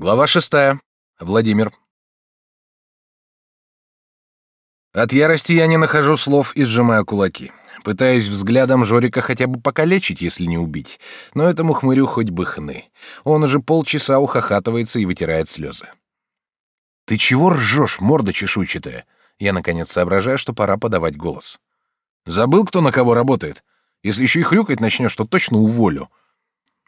Глава шестая. Владимир. От ярости я не нахожу слов и сжимаю кулаки. Пытаюсь взглядом Жорика хотя бы покалечить, если не убить. Но этому хмырю хоть бы хны. Он уже полчаса ухахатывается и вытирает слезы. «Ты чего ржешь, морда чешуйчатая?» Я, наконец, соображаю, что пора подавать голос. «Забыл, кто на кого работает? Если еще и хрюкать начнешь, то точно уволю».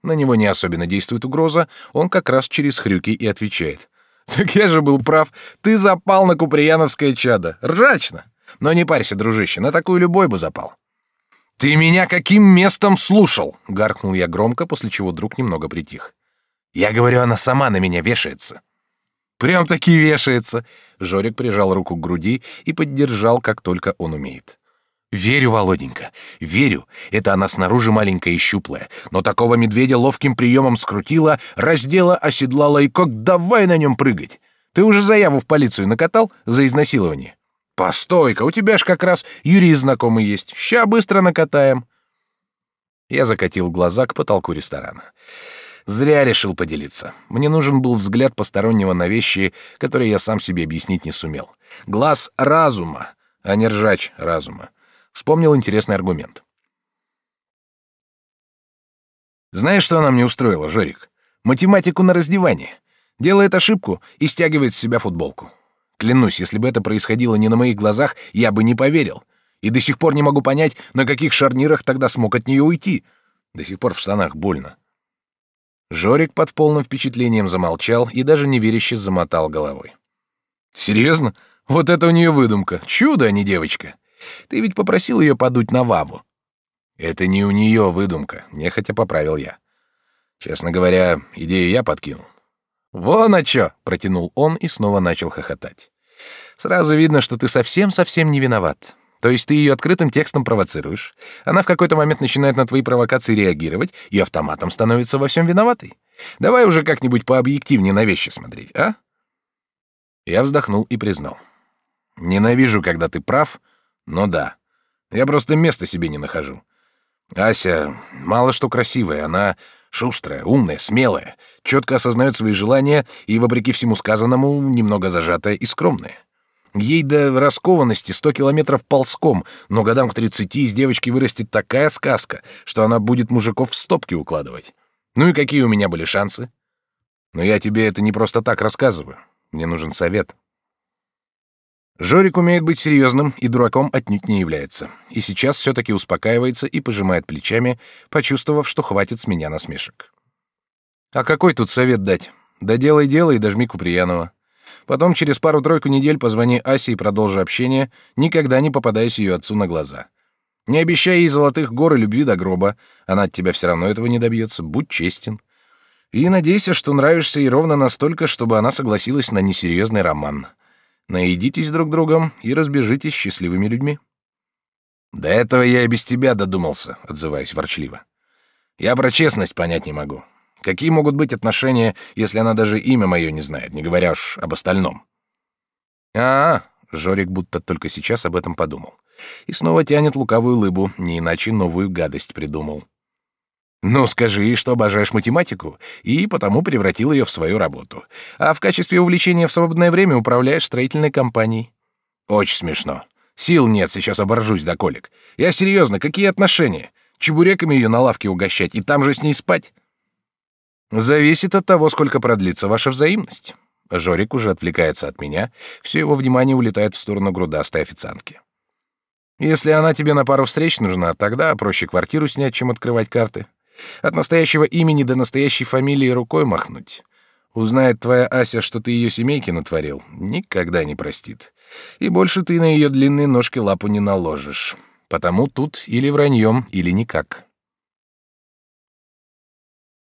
На него не особенно действует угроза, он как раз через хрюки и отвечает. «Так я же был прав, ты запал на куприяновское чадо. Ржачно! Но не парься, дружище, на такую любой бы запал». «Ты меня каким местом слушал?» — гаркнул я громко, после чего друг немного притих. «Я говорю, она сама на меня вешается». «Прям-таки вешается!» Жорик прижал руку к груди и поддержал, как только он умеет. «Верю, Володенька, верю. Это она снаружи маленькая и щуплая, но такого медведя ловким приемом скрутила, раздела, оседлала и как давай на нем прыгать. Ты уже заяву в полицию накатал за изнасилование?» «Постой-ка, у тебя ж как раз юрист знакомый есть. Ща быстро накатаем». Я закатил глаза к потолку ресторана. Зря решил поделиться. Мне нужен был взгляд постороннего на вещи, которые я сам себе объяснить не сумел. Глаз разума, а не ржач разума. Вспомнил интересный аргумент. Знаешь, что она мне устроила, Жорик? Математику на раздевание. Делает ошибку и стягивает с себя футболку. Клянусь, если бы это происходило не на моих глазах, я бы не поверил. И до сих пор не могу понять, на каких шарнирах тогда смог от нее уйти. До сих пор в штанах больно. Жорик под полным впечатлением замолчал и даже неверяще замотал головой. Серьезно? Вот это у нее выдумка. Чудо, а не девочка. Ты ведь попросил ее подуть на Ваву. Это не у нее выдумка, нехотя поправил я. Честно говоря, идею я подкинул. Вон а чё, протянул он и снова начал хохотать. Сразу видно, что ты совсем-совсем не виноват. То есть ты ее открытым текстом провоцируешь, она в какой-то момент начинает на твои провокации реагировать и автоматом становится во всем виноватой. Давай уже как-нибудь пообъективнее на вещи смотреть, а? Я вздохнул и признал. Ненавижу, когда ты прав, ну да. Я просто места себе не нахожу. Ася мало что красивая, она шустрая, умная, смелая, четко осознает свои желания и, вопреки всему сказанному, немного зажатая и скромная. Ей до раскованности сто километров ползком, но годам к тридцати из девочки вырастет такая сказка, что она будет мужиков в стопки укладывать. Ну и какие у меня были шансы? Но я тебе это не просто так рассказываю. Мне нужен совет. Жорик умеет быть серьезным и дураком отнюдь не является. И сейчас все-таки успокаивается и пожимает плечами, почувствовав, что хватит с меня насмешек. А какой тут совет дать? Да делай дело и дожми Куприянова. Потом через пару-тройку недель позвони Асе и продолжи общение, никогда не попадаясь ее отцу на глаза. Не обещай ей золотых гор и любви до гроба, она от тебя все равно этого не добьется, будь честен. И надейся, что нравишься ей ровно настолько, чтобы она согласилась на несерьезный роман — наедитесь друг другом и разбежитесь счастливыми людьми. До этого я и без тебя додумался, отзываюсь ворчливо. Я про честность понять не могу. Какие могут быть отношения, если она даже имя мое не знает, не говоря уж об остальном? А, -а, -а Жорик будто только сейчас об этом подумал. И снова тянет лукавую лыбу, не иначе новую гадость придумал. Ну, скажи, что обожаешь математику, и потому превратил ее в свою работу. А в качестве увлечения в свободное время управляешь строительной компанией. Очень смешно. Сил нет, сейчас оборжусь до колик. Я серьезно, какие отношения? Чебуреками ее на лавке угощать и там же с ней спать? Зависит от того, сколько продлится ваша взаимность. Жорик уже отвлекается от меня, все его внимание улетает в сторону грудастой официантки. Если она тебе на пару встреч нужна, тогда проще квартиру снять, чем открывать карты. От настоящего имени до настоящей фамилии рукой махнуть. Узнает твоя Ася, что ты ее семейке натворил, никогда не простит. И больше ты на ее длинные ножки лапу не наложишь. Потому тут или враньем, или никак.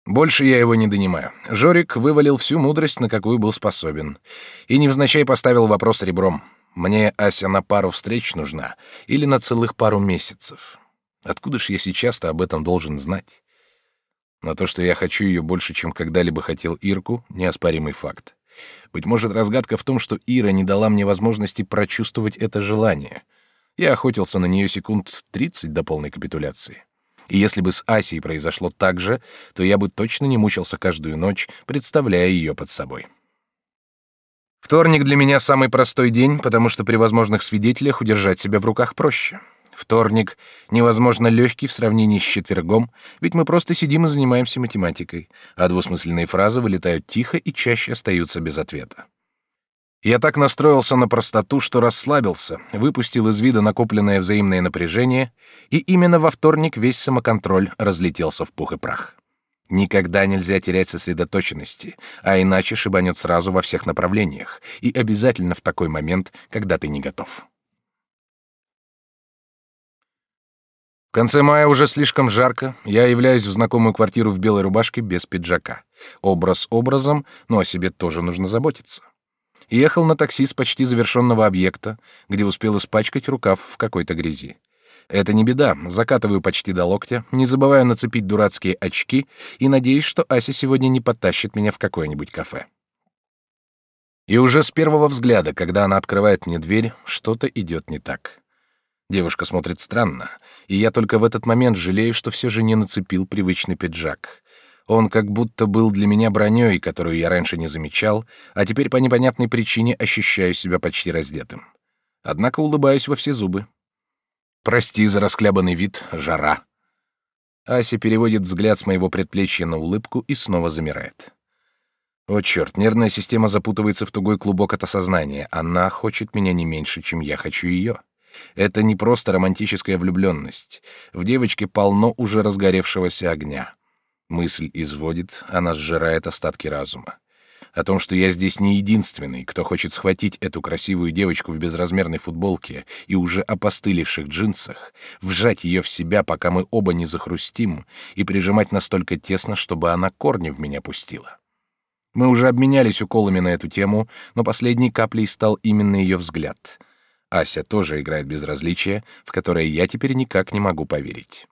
Больше я его не донимаю. Жорик вывалил всю мудрость, на какую был способен. И невзначай поставил вопрос ребром. Мне Ася на пару встреч нужна или на целых пару месяцев? Откуда ж я сейчас-то об этом должен знать? Но то, что я хочу ее больше, чем когда-либо хотел Ирку, неоспоримый факт. Быть может, разгадка в том, что Ира не дала мне возможности прочувствовать это желание. Я охотился на нее секунд тридцать до полной капитуляции. И если бы с Асей произошло так же, то я бы точно не мучился каждую ночь, представляя ее под собой. Вторник для меня самый простой день, потому что при возможных свидетелях удержать себя в руках проще. Вторник невозможно легкий в сравнении с четвергом, ведь мы просто сидим и занимаемся математикой, а двусмысленные фразы вылетают тихо и чаще остаются без ответа. Я так настроился на простоту, что расслабился, выпустил из вида накопленное взаимное напряжение, и именно во вторник весь самоконтроль разлетелся в пух и прах. Никогда нельзя терять сосредоточенности, а иначе шибанет сразу во всех направлениях, и обязательно в такой момент, когда ты не готов. Конце мая уже слишком жарко, я являюсь в знакомую квартиру в белой рубашке без пиджака. Образ образом, но о себе тоже нужно заботиться ехал на такси с почти завершенного объекта, где успел испачкать рукав в какой-то грязи. Это не беда, закатываю почти до локтя, не забываю нацепить дурацкие очки и надеюсь, что Ася сегодня не подтащит меня в какое-нибудь кафе. И уже с первого взгляда, когда она открывает мне дверь, что-то идет не так. Девушка смотрит странно, и я только в этот момент жалею, что все же не нацепил привычный пиджак. Он как будто был для меня броней, которую я раньше не замечал, а теперь по непонятной причине ощущаю себя почти раздетым. Однако улыбаюсь во все зубы. Прости за расклябанный вид, жара. Ася переводит взгляд с моего предплечья на улыбку и снова замирает. О, черт, нервная система запутывается в тугой клубок от осознания. Она хочет меня не меньше, чем я хочу ее. Это не просто романтическая влюбленность. В девочке полно уже разгоревшегося огня. Мысль изводит, она сжирает остатки разума. О том, что я здесь не единственный, кто хочет схватить эту красивую девочку в безразмерной футболке и уже опостылевших джинсах, вжать ее в себя, пока мы оба не захрустим, и прижимать настолько тесно, чтобы она корни в меня пустила. Мы уже обменялись уколами на эту тему, но последней каплей стал именно ее взгляд. Ася тоже играет безразличие, в которое я теперь никак не могу поверить.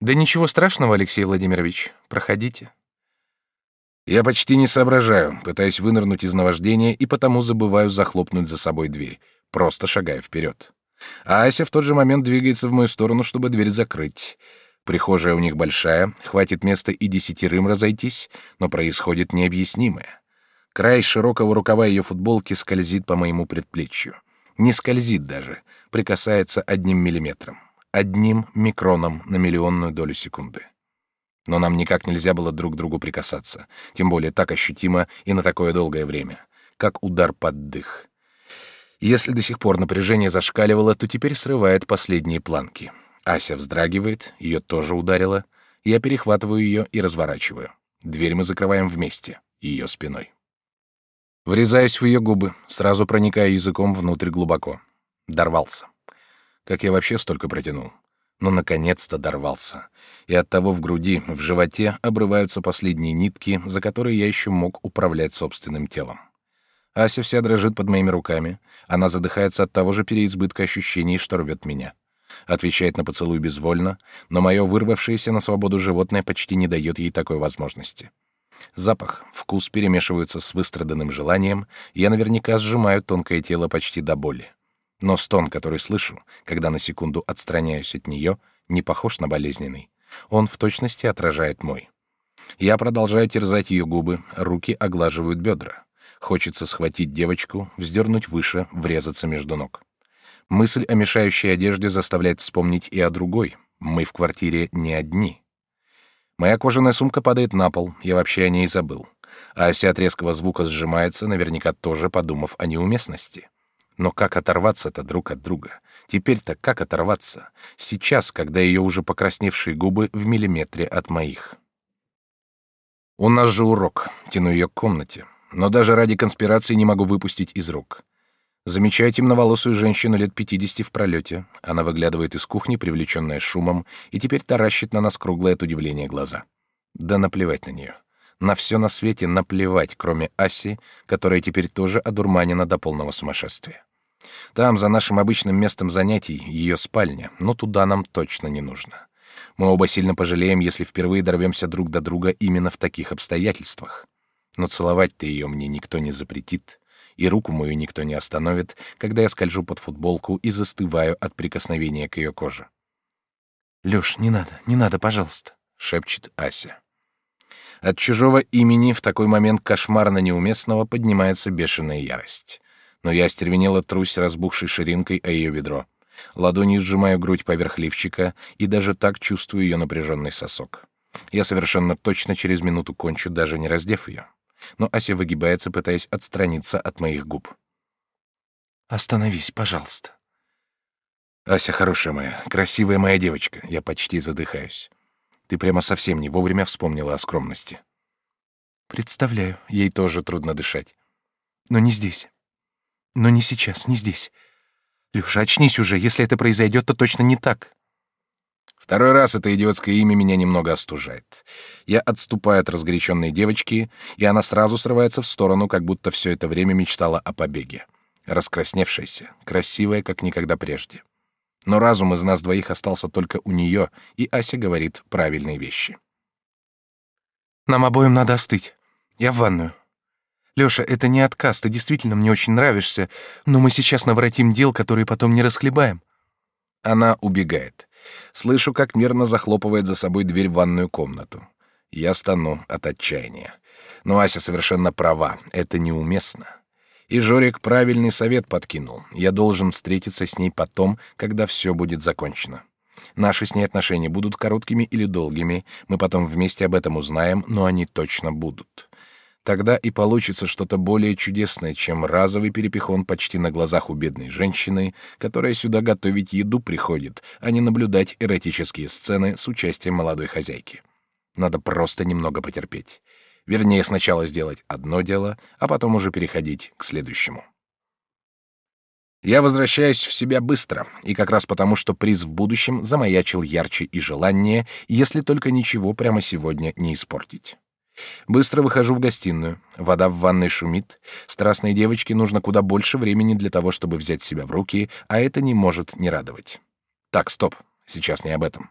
Да ничего страшного, Алексей Владимирович. Проходите. Я почти не соображаю, пытаясь вынырнуть из наваждения и потому забываю захлопнуть за собой дверь, просто шагая вперед. А Ася в тот же момент двигается в мою сторону, чтобы дверь закрыть. Прихожая у них большая, хватит места и десятерым разойтись, но происходит необъяснимое. Край широкого рукава ее футболки скользит по моему предплечью. Не скользит даже, прикасается одним миллиметром одним микроном на миллионную долю секунды. Но нам никак нельзя было друг к другу прикасаться, тем более так ощутимо и на такое долгое время, как удар под дых. Если до сих пор напряжение зашкаливало, то теперь срывает последние планки. Ася вздрагивает, ее тоже ударило. Я перехватываю ее и разворачиваю. Дверь мы закрываем вместе, ее спиной. Врезаюсь в ее губы, сразу проникая языком внутрь глубоко. Дорвался. Как я вообще столько протянул? Но наконец-то дорвался. И оттого в груди, в животе обрываются последние нитки, за которые я еще мог управлять собственным телом. Ася вся дрожит под моими руками. Она задыхается от того же переизбытка ощущений, что рвет меня. Отвечает на поцелуй безвольно, но мое вырвавшееся на свободу животное почти не дает ей такой возможности. Запах, вкус перемешиваются с выстраданным желанием, и я наверняка сжимаю тонкое тело почти до боли. Но стон, который слышу, когда на секунду отстраняюсь от нее, не похож на болезненный. Он в точности отражает мой. Я продолжаю терзать ее губы, руки оглаживают бедра. Хочется схватить девочку, вздернуть выше, врезаться между ног. Мысль о мешающей одежде заставляет вспомнить и о другой. Мы в квартире не одни. Моя кожаная сумка падает на пол, я вообще о ней забыл. А Ася от резкого звука сжимается, наверняка тоже подумав о неуместности. Но как оторваться-то друг от друга? Теперь-то как оторваться? Сейчас, когда ее уже покрасневшие губы в миллиметре от моих. У нас же урок. Тяну ее к комнате. Но даже ради конспирации не могу выпустить из рук. Замечаю темноволосую женщину лет пятидесяти в пролете. Она выглядывает из кухни, привлеченная шумом, и теперь таращит на нас круглое от удивления глаза. Да наплевать на нее. На все на свете наплевать, кроме Аси, которая теперь тоже одурманена до полного сумасшествия. Там, за нашим обычным местом занятий, ее спальня, но туда нам точно не нужно. Мы оба сильно пожалеем, если впервые дорвемся друг до друга именно в таких обстоятельствах. Но целовать-то ее мне никто не запретит, и руку мою никто не остановит, когда я скольжу под футболку и застываю от прикосновения к ее коже. Лёш, не надо, не надо, пожалуйста, шепчет Ася. От чужого имени в такой момент кошмарно неуместного поднимается бешеная ярость. Но я остервенело трусь разбухшей ширинкой о ее бедро. Ладонью сжимаю грудь поверх лифчика и даже так чувствую ее напряженный сосок. Я совершенно точно через минуту кончу, даже не раздев ее. Но Ася выгибается, пытаясь отстраниться от моих губ. «Остановись, пожалуйста». «Ася хорошая моя, красивая моя девочка», я почти задыхаюсь. Ты прямо совсем не вовремя вспомнила о скромности. Представляю, ей тоже трудно дышать. Но не здесь. Но не сейчас, не здесь. Люша, очнись уже, если это произойдет, то точно не так. Второй раз это идиотское имя меня немного остужает. Я отступаю от разгоряченной девочки, и она сразу срывается в сторону, как будто все это время мечтала о побеге. Раскрасневшаяся, красивая, как никогда прежде. Но разум из нас двоих остался только у нее, и Ася говорит правильные вещи. «Нам обоим надо остыть. Я в ванную. Лёша, это не отказ, ты действительно мне очень нравишься, но мы сейчас наворотим дел, которые потом не расхлебаем». Она убегает. Слышу, как мирно захлопывает за собой дверь в ванную комнату. Я стану от отчаяния. Но Ася совершенно права, это неуместно. И Жорик правильный совет подкинул. Я должен встретиться с ней потом, когда все будет закончено. Наши с ней отношения будут короткими или долгими, мы потом вместе об этом узнаем, но они точно будут. Тогда и получится что-то более чудесное, чем разовый перепихон почти на глазах у бедной женщины, которая сюда готовить еду приходит, а не наблюдать эротические сцены с участием молодой хозяйки. Надо просто немного потерпеть. Вернее, сначала сделать одно дело, а потом уже переходить к следующему. Я возвращаюсь в себя быстро, и как раз потому, что приз в будущем замаячил ярче и желание, если только ничего прямо сегодня не испортить. Быстро выхожу в гостиную. Вода в ванной шумит. Страстной девочке нужно куда больше времени для того, чтобы взять себя в руки, а это не может не радовать. Так, стоп. Сейчас не об этом.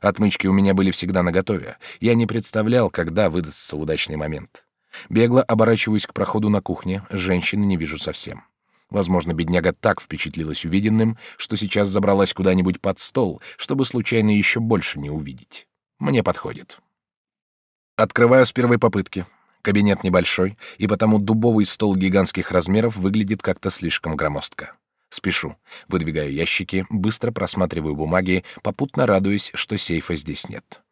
Отмычки у меня были всегда наготове. Я не представлял, когда выдастся удачный момент. Бегло оборачиваюсь к проходу на кухне, женщины не вижу совсем. Возможно, бедняга так впечатлилась увиденным, что сейчас забралась куда-нибудь под стол, чтобы случайно еще больше не увидеть. Мне подходит. Открываю с первой попытки. Кабинет небольшой, и потому дубовый стол гигантских размеров выглядит как-то слишком громоздко. Спешу. Выдвигаю ящики, быстро просматриваю бумаги, попутно радуюсь, что сейфа здесь нет.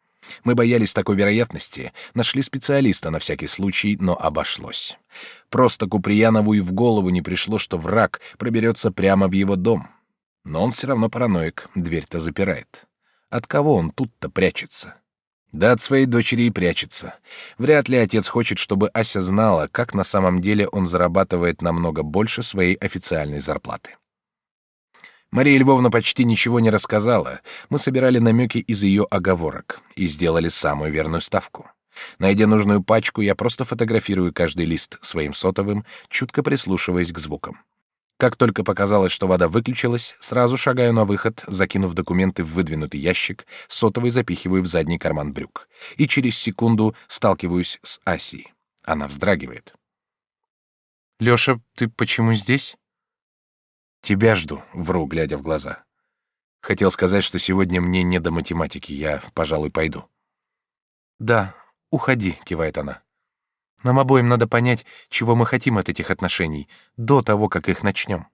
Мы боялись такой вероятности, нашли специалиста на всякий случай, но обошлось. Просто Куприянову и в голову не пришло, что враг проберется прямо в его дом. Но он все равно параноик, дверь-то запирает. От кого он тут-то прячется? Да от своей дочери и прячется. Вряд ли отец хочет, чтобы Ася знала, как на самом деле он зарабатывает намного больше своей официальной зарплаты. Мария Львовна почти ничего не рассказала. Мы собирали намеки из ее оговорок и сделали самую верную ставку. Найдя нужную пачку, я просто фотографирую каждый лист своим сотовым, чутко прислушиваясь к звукам. Как только показалось, что вода выключилась, сразу шагаю на выход, закинув документы в выдвинутый ящик, сотовый запихиваю в задний карман брюк. И через секунду сталкиваюсь с Асей. Она вздрагивает. «Лёша, ты почему здесь?» Тебя жду, вру, глядя в глаза. Хотел сказать, что сегодня мне не до математики, я, пожалуй, пойду. Да, уходи, кивает она. Нам обоим надо понять, чего мы хотим от этих отношений, до того, как их начнем.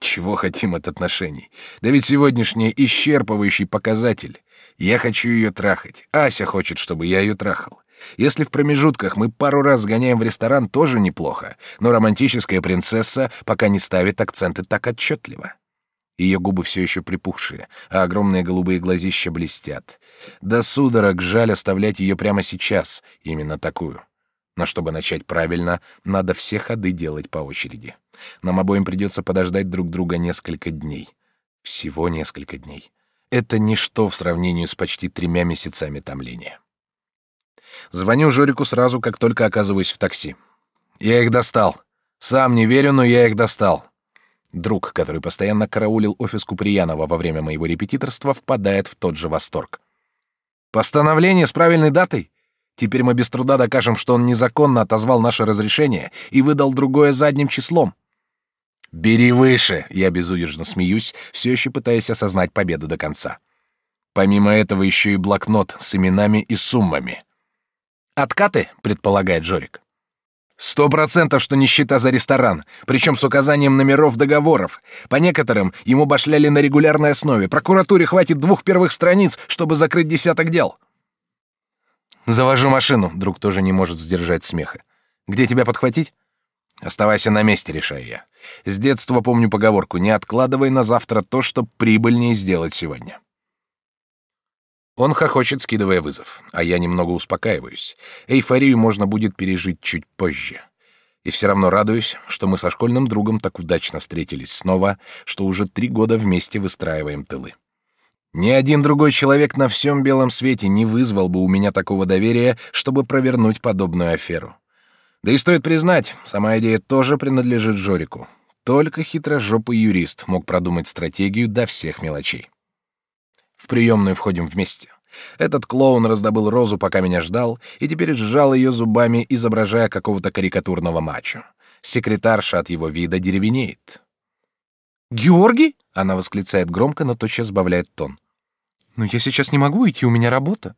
Чего хотим от отношений? Да ведь сегодняшний исчерпывающий показатель. Я хочу ее трахать. Ася хочет, чтобы я ее трахал. Если в промежутках мы пару раз сгоняем в ресторан, тоже неплохо, но романтическая принцесса пока не ставит акценты так отчетливо. Ее губы все еще припухшие, а огромные голубые глазища блестят. Да судорог жаль оставлять ее прямо сейчас, именно такую. Но чтобы начать правильно, надо все ходы делать по очереди. Нам обоим придется подождать друг друга несколько дней. Всего несколько дней. Это ничто в сравнении с почти тремя месяцами томления. Звоню Жорику сразу, как только оказываюсь в такси. Я их достал. Сам не верю, но я их достал. Друг, который постоянно караулил офис Куприянова во время моего репетиторства, впадает в тот же восторг. Постановление с правильной датой? Теперь мы без труда докажем, что он незаконно отозвал наше разрешение и выдал другое задним числом. Бери выше, я безудержно смеюсь, все еще пытаясь осознать победу до конца. Помимо этого еще и блокнот с именами и суммами. «Откаты?» — предполагает Жорик. Сто процентов, что нищета за ресторан, причем с указанием номеров договоров. По некоторым ему башляли на регулярной основе. Прокуратуре хватит двух первых страниц, чтобы закрыть десяток дел. Завожу машину. Друг тоже не может сдержать смеха. Где тебя подхватить? Оставайся на месте, решаю я. С детства помню поговорку: не откладывай на завтра то, что прибыльнее сделать сегодня. Он хохочет, скидывая вызов, а я немного успокаиваюсь. Эйфорию можно будет пережить чуть позже. И все равно радуюсь, что мы со школьным другом так удачно встретились снова, что уже три года вместе выстраиваем тылы. Ни один другой человек на всем белом свете не вызвал бы у меня такого доверия, чтобы провернуть подобную аферу. Да и стоит признать, сама идея тоже принадлежит Жорику. Только хитрожопый юрист мог продумать стратегию до всех мелочей. В приемную входим вместе. Этот клоун раздобыл розу, пока меня ждал, и теперь сжал ее зубами, изображая какого-то карикатурного мачо. Секретарша от его вида деревенеет. «Георгий?» — она восклицает громко, но тотчас сбавляет тон. «Но я сейчас не могу идти, у меня работа».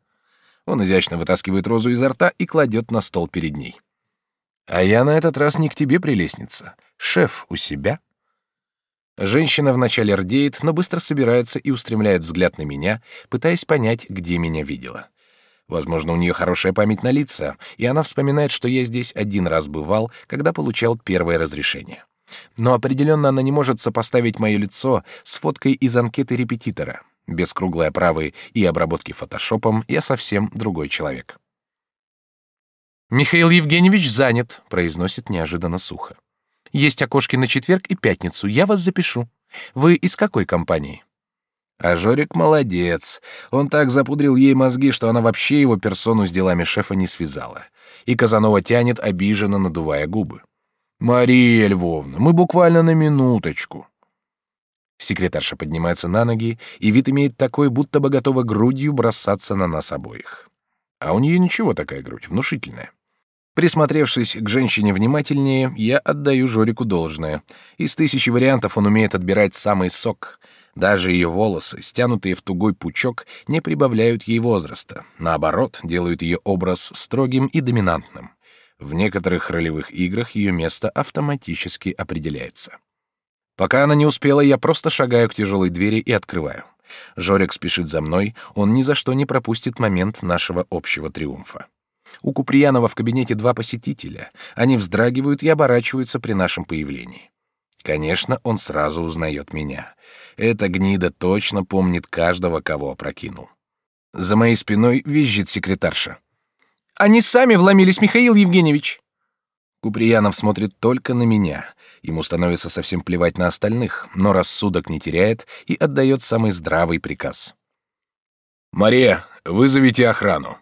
Он изящно вытаскивает розу изо рта и кладет на стол перед ней. «А я на этот раз не к тебе, прелестница. Шеф у себя?» Женщина вначале рдеет, но быстро собирается и устремляет взгляд на меня, пытаясь понять, где меня видела. Возможно, у нее хорошая память на лица, и она вспоминает, что я здесь один раз бывал, когда получал первое разрешение. Но определенно она не может сопоставить мое лицо с фоткой из анкеты репетитора. Без круглой оправы и обработки фотошопом я совсем другой человек. «Михаил Евгеньевич занят», — произносит неожиданно сухо. Есть окошки на четверг и пятницу. Я вас запишу. Вы из какой компании? А Жорик молодец. Он так запудрил ей мозги, что она вообще его персону с делами шефа не связала. И Казанова тянет, обиженно надувая губы. «Мария Львовна, мы буквально на минуточку». Секретарша поднимается на ноги, и вид имеет такой, будто бы готова грудью бросаться на нас обоих. А у нее ничего такая грудь, внушительная. Присмотревшись к женщине внимательнее, я отдаю Жорику должное. Из тысячи вариантов он умеет отбирать самый сок. Даже ее волосы, стянутые в тугой пучок, не прибавляют ей возраста. Наоборот, делают ее образ строгим и доминантным. В некоторых ролевых играх ее место автоматически определяется. Пока она не успела, я просто шагаю к тяжелой двери и открываю. Жорик спешит за мной, он ни за что не пропустит момент нашего общего триумфа. У Куприянова в кабинете два посетителя. Они вздрагивают и оборачиваются при нашем появлении. Конечно, он сразу узнает меня. Эта гнида точно помнит каждого, кого опрокинул. За моей спиной визжит секретарша. «Они сами вломились, Михаил Евгеньевич!» Куприянов смотрит только на меня. Ему становится совсем плевать на остальных, но рассудок не теряет и отдает самый здравый приказ. «Мария, вызовите охрану!»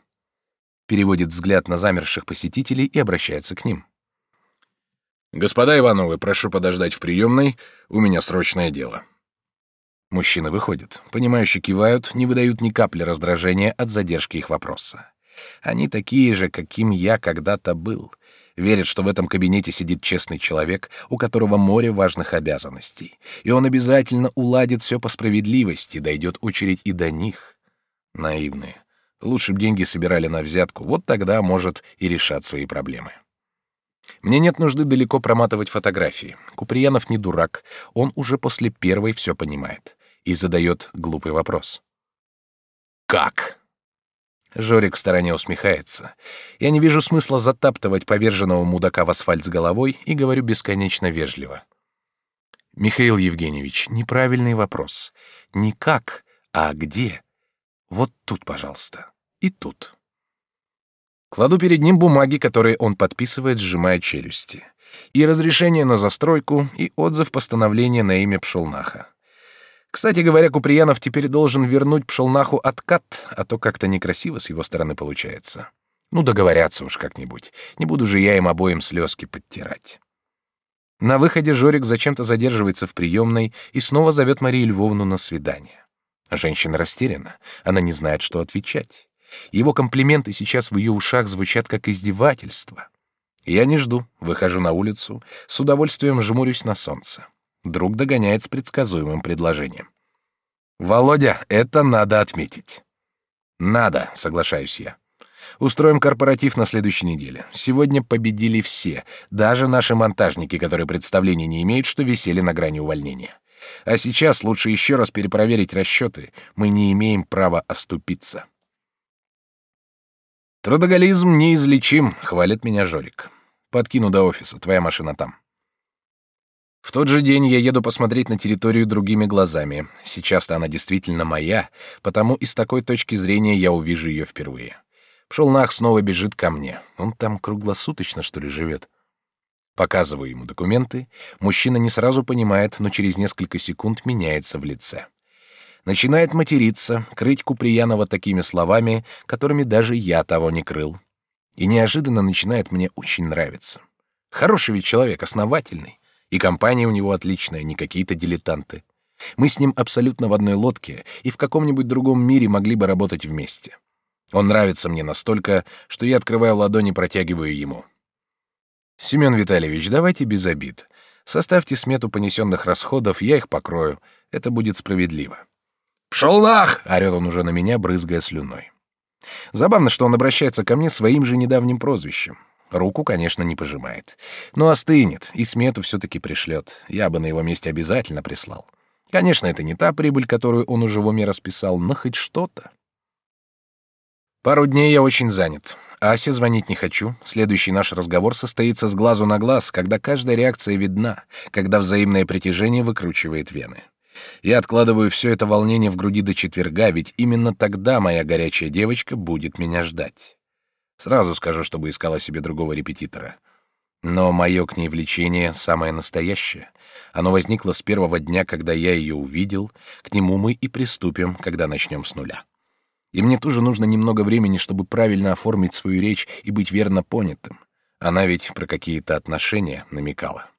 переводит взгляд на замерших посетителей и обращается к ним. «Господа Ивановы, прошу подождать в приемной, у меня срочное дело». Мужчины выходят, понимающе кивают, не выдают ни капли раздражения от задержки их вопроса. Они такие же, каким я когда-то был. Верят, что в этом кабинете сидит честный человек, у которого море важных обязанностей, и он обязательно уладит все по справедливости, дойдет очередь и до них. Наивные. Лучше б деньги собирали на взятку, вот тогда, может, и решат свои проблемы. Мне нет нужды далеко проматывать фотографии. Куприянов не дурак, он уже после первой все понимает и задает глупый вопрос. «Как?» Жорик в стороне усмехается. Я не вижу смысла затаптывать поверженного мудака в асфальт с головой и говорю бесконечно вежливо. «Михаил Евгеньевич, неправильный вопрос. Не как, а где? Вот тут, пожалуйста» и тут. Кладу перед ним бумаги, которые он подписывает, сжимая челюсти. И разрешение на застройку, и отзыв постановления на имя Пшелнаха. Кстати говоря, Куприянов теперь должен вернуть Пшелнаху откат, а то как-то некрасиво с его стороны получается. Ну, договорятся уж как-нибудь. Не буду же я им обоим слезки подтирать. На выходе Жорик зачем-то задерживается в приемной и снова зовет Марию Львовну на свидание. Женщина растеряна, она не знает, что отвечать. Его комплименты сейчас в ее ушах звучат как издевательство. Я не жду, выхожу на улицу, с удовольствием жмурюсь на солнце. Друг догоняет с предсказуемым предложением. Володя, это надо отметить. Надо, соглашаюсь я. Устроим корпоратив на следующей неделе. Сегодня победили все, даже наши монтажники, которые представления не имеют, что висели на грани увольнения. А сейчас лучше еще раз перепроверить расчеты. Мы не имеем права оступиться. Трудоголизм неизлечим, хвалит меня Жорик. Подкину до офиса, твоя машина там. В тот же день я еду посмотреть на территорию другими глазами. Сейчас-то она действительно моя, потому и с такой точки зрения я увижу ее впервые. Пшелнах снова бежит ко мне. Он там круглосуточно, что ли, живет. Показываю ему документы. Мужчина не сразу понимает, но через несколько секунд меняется в лице. Начинает материться, крыть Куприянова такими словами, которыми даже я того не крыл. И неожиданно начинает мне очень нравиться. Хороший ведь человек, основательный. И компания у него отличная, не какие-то дилетанты. Мы с ним абсолютно в одной лодке и в каком-нибудь другом мире могли бы работать вместе. Он нравится мне настолько, что я открываю ладони и протягиваю ему. Семен Витальевич, давайте без обид. Составьте смету понесенных расходов, я их покрою. Это будет справедливо. Пшел нах! орет он уже на меня, брызгая слюной. Забавно, что он обращается ко мне своим же недавним прозвищем. Руку, конечно, не пожимает. Но остынет, и смету все-таки пришлет. Я бы на его месте обязательно прислал. Конечно, это не та прибыль, которую он уже в уме расписал, но хоть что-то. Пару дней я очень занят. Асе звонить не хочу. Следующий наш разговор состоится с глазу на глаз, когда каждая реакция видна, когда взаимное притяжение выкручивает вены. Я откладываю все это волнение в груди до четверга, ведь именно тогда моя горячая девочка будет меня ждать. Сразу скажу, чтобы искала себе другого репетитора. Но мое к ней влечение самое настоящее. Оно возникло с первого дня, когда я ее увидел. К нему мы и приступим, когда начнем с нуля. И мне тоже нужно немного времени, чтобы правильно оформить свою речь и быть верно понятым. Она ведь про какие-то отношения намекала.